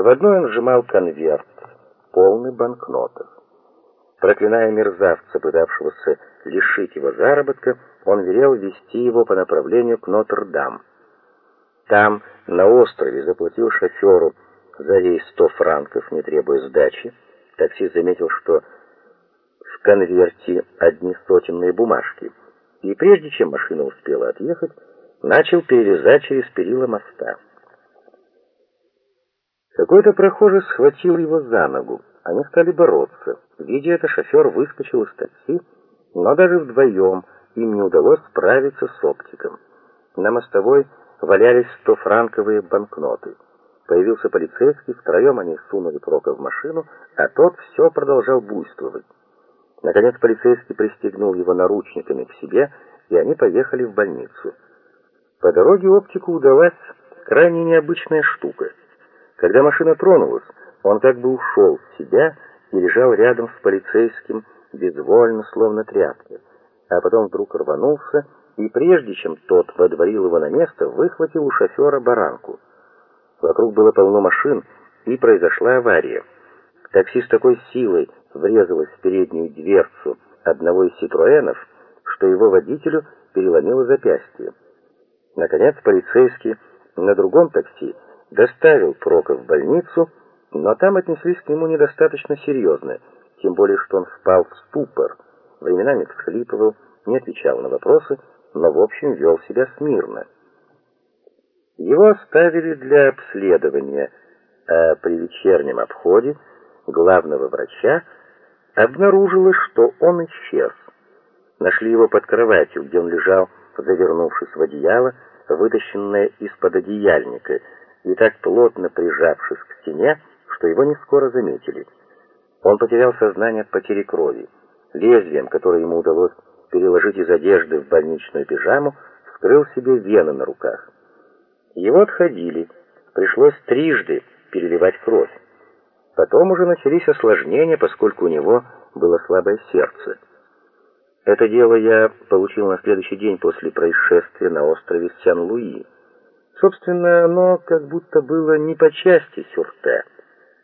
В одной он сжимал конверт, полный банкнотов. Проклиная мерзавца, пытавшегося лишить его заработка, он велел вести его по направлению к Нотр-Дам. Там, на острове, заплатил шоферу за рейс сто франков, не требуя сдачи. Таксист заметил, что в конверте одни сотенные бумажки, и прежде чем машина успела отъехать, начал перелезать через перила моста. Какой-то прохожий схватил его за ногу. Они стали бороться. Видя это, шофер выскочил из такси, но даже вдвоем им не удалось справиться с оптиком. На мостовой валялись стофранковые банкноты. Появился полицейский, втроем они сунули Прока в машину, а тот все продолжал буйствовать. Наконец полицейский пристегнул его наручниками к себе, и они поехали в больницу. По дороге оптику удалась крайне необычная штука. Когда машина тронулась, он как бы ушел в себя и лежал рядом с полицейским, безвольно, словно тряпка, а потом вдруг рванулся и прежде чем тот водворил его на место, выхватил у шофера баранку. Вокруг было полно машин, и произошла авария. Такси с такой силой врезалось в переднюю дверцу одного из «Ситроэнов», что его водителю переломило запястье. Наконец полицейский на другом такси доставил Прока в больницу, но там отнеслись к нему недостаточно серьезно, тем более что он впал в ступор, временами всхлипывал, не отвечал на вопросы, но в общем вел себя смирно. Его оставили для обследования, а при вечернем обходе главного врача обнаружилось, что он исчез. Нашли его под кроватью, где он лежал, завернувшись в одеяло, вытащенное из-под одеяльника, и так плотно прижавшись к стене, что его не скоро заметили. Он потерял сознание от потери крови. Лезвием, которое ему удалось переложить из одежды в больничную пижаму, вскрыл себе вены на руках. Его отходили, пришлось трижды переливать кровь. Потом уже начались осложнения, поскольку у него было слабое сердце. Это дело я получил на следующий день после происшествия на острове Сен-Луи. Собственно, оно как будто было не по части Сюрте.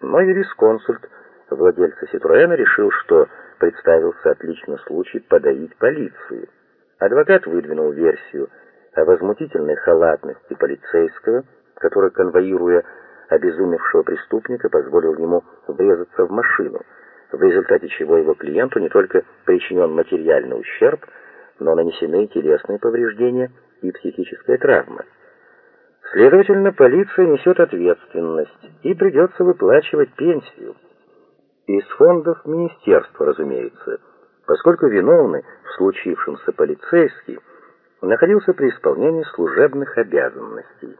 Мой юрисконсульт, владельца Ситроэна, решил, что представился отличный случай подавить полицию. Адвокат выдвинул версию о возмутительной халатности полицейского, который, конвоируя обезумевшего преступника, позволил ему врезаться в машину, в результате чего его клиенту не только причинен материальный ущерб, но нанесены телесные повреждения и психическая травма. Следовательно, полиция несет ответственность и придется выплачивать пенсию. Из фондов министерства, разумеется, поскольку виновный в случившемся полицейский находился при исполнении служебных обязанностей.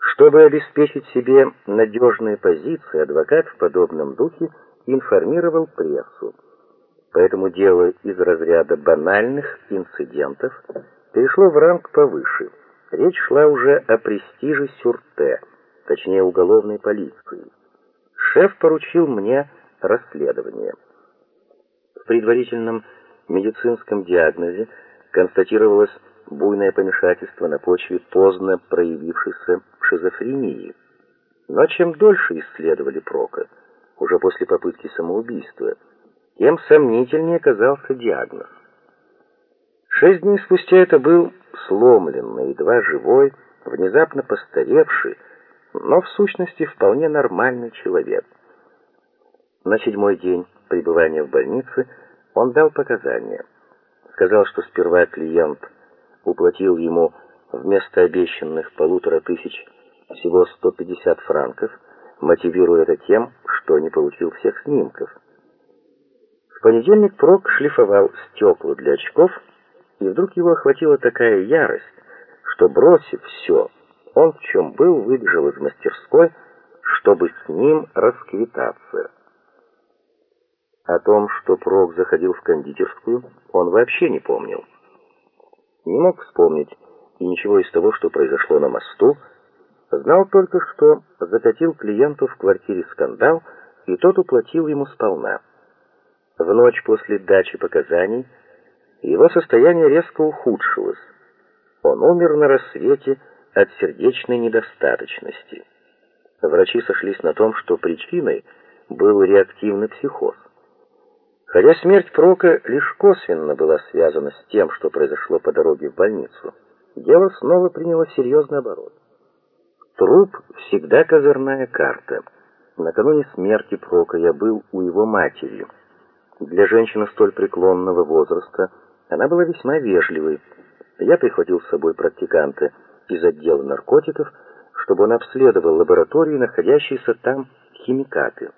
Чтобы обеспечить себе надежные позиции, адвокат в подобном духе информировал прессу. Поэтому дело из разряда банальных инцидентов перешло в ранг повыше. Речь шла уже о престиже Сюрте, точнее уголовной полиции. Шеф поручил мне расследование. В предварительном медицинском диагнозе констатировалось буйное помешательство на почве поздно проявившейся шизофрении. Но чем дольше исследовали Прока, уже после попытки самоубийства, тем сомнительнее казался диагноз. Шесть дней спустя это был сломленный, едва живой, внезапно постаревший, но в сущности вполне нормальный человек. На седьмой день пребывания в больнице он дал показания. Сказал, что сперва клиент уплатил ему вместо обещанных полутора тысяч всего 150 франков, мотивируя это тем, что не получил всех снимков. В понедельник Прок шлифовал стекла для очков, и вдруг его охватила такая ярость, что, бросив все, он в чем был, выбежал из мастерской, чтобы с ним расквитаться. О том, что Прок заходил в кондитерскую, он вообще не помнил. Не мог вспомнить и ничего из того, что произошло на мосту, знал только, что закатил клиенту в квартире скандал, и тот уплатил ему сполна. В ночь после дачи показаний его состояние резко ухудшилось. Он умер на рассвете от сердечной недостаточности. Врачи сошлись на том, что причиной был реактивный психоз. Хотя смерть Прока лишь косвенно была связана с тем, что произошло по дороге в больницу, дело снова приняло серьезный оборот. Труп всегда козырная карта. Накануне смерти Прока я был у его матери. Для женщины столь преклонного возраста она была весьма вежливой. Я прихватил с собой практиканта из отдела наркотиков, чтобы он обследовал лаборатории, находящиеся там химикаты.